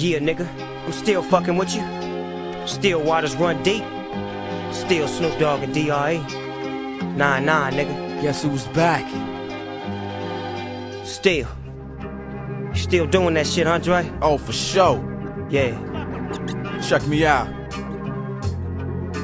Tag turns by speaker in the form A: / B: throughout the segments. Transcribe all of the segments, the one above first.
A: Yeah, nigga, I'm still fucking with you. Still waters run deep. Still Snoop Dogg and D.R.E. Nah, nah, nigga.
B: Guess who's back?
A: Still. Still doing that shit, Andre?
B: Oh, for sure.
A: Yeah.
B: Check me out.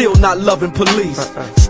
B: Still not loving police.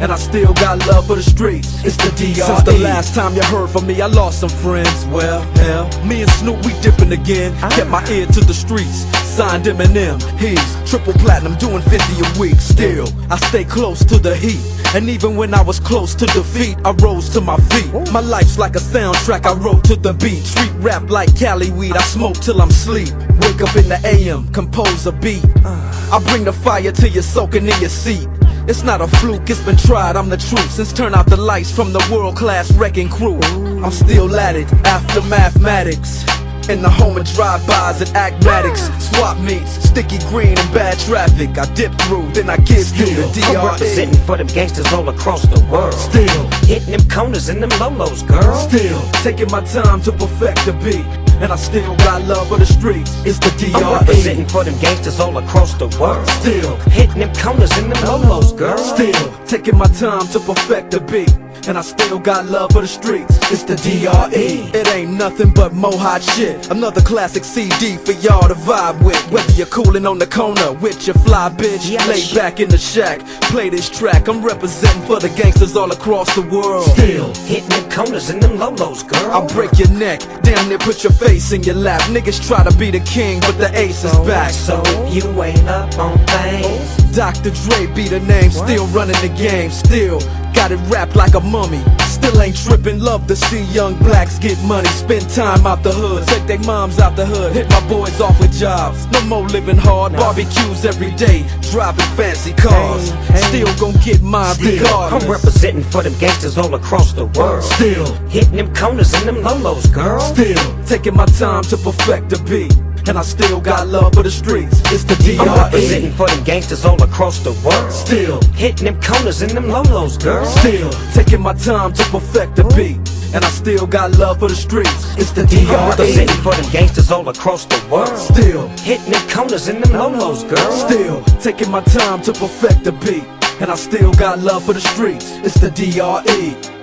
B: And I still got love for the streets. It's the DRE. Since the last time you heard from me, I lost some friends. Well, hell, me and Snoop, we dipping again. Ah. Kept my ear to the streets. Signed Eminem. He's triple platinum, doing 50 a week. Still, I stay close to the heat. And even when I was close to defeat, I rose to my feet. My life's like a soundtrack I wrote to the beat. Street rap like Cali weed, I smoke till I'm sleep. Wake up in the AM, compose a beat. Ah. I bring the fire till you're soaking in your seat. It's not a fluke, it's been tried, I'm the truth. Since turn out the lights from the World Class Wreckin' Cru. I'm still at it, after mathematics. In the home of drive-bys and acmatics, swap meets, sticky green and bad traffic. I dip through, then I give you the
A: I'm
B: DRE.
A: representing for them gangsters all across the world.
B: Still,
A: Hitting them corners and them lolos, girl.
B: still taking my time to perfect the beat, and I still got love for the streets. It's the
A: I'm
B: DRE.
A: representing for them gangsters all across the world.
B: Still,
A: Hitting them corners and them lolos, girl.
B: still taking my time to perfect the beat. And I still got love for the streets. It's the DRE. It ain't nothing but mohawk shit. Another classic CD for y'all to vibe with. Whether you're coolin' on the corner with your fly bitch,
A: Yeah,
B: lay back in the shack, play this track. I'm representing for the gangsters all across the world. Still.
A: Hitting them corners and them lolos, girl.
B: I'll break your neck, damn near put your face in your lap. Niggas try to be the king, but the ace is back.
A: So if you ain't up on things,
B: Dr. Dre be the name, still running the game, still got it wrapped like a mummy. Still ain't tripping, love to see young blacks get money, spend time out the hood, take their moms out the hood, hit my boys off with jobs. No more living hard, barbecues every day, driving fancy cars. Still gon' get my mine
A: I'm
B: regardless.
A: representing for them gangsters all across the world.
B: Still,
A: Hitting them corners and them lolos, girl.
B: still taking my time to perfect the beat. And I still got love for the streets. It's the
A: I'm
B: DRE.
A: representing for them gangsters all across the world.
B: Still,
A: Hitting them corners and them lolos, girl.
B: Still taking my time to perfect the beat. And I still got love for the streets. It's the DRE.
A: I'm representing for them gangsters all across the world.
B: Still,
A: Hitting them corners and them lolos, girl.
B: still taking my time to perfect the beat. And I still got love for the streets. It's the DRE.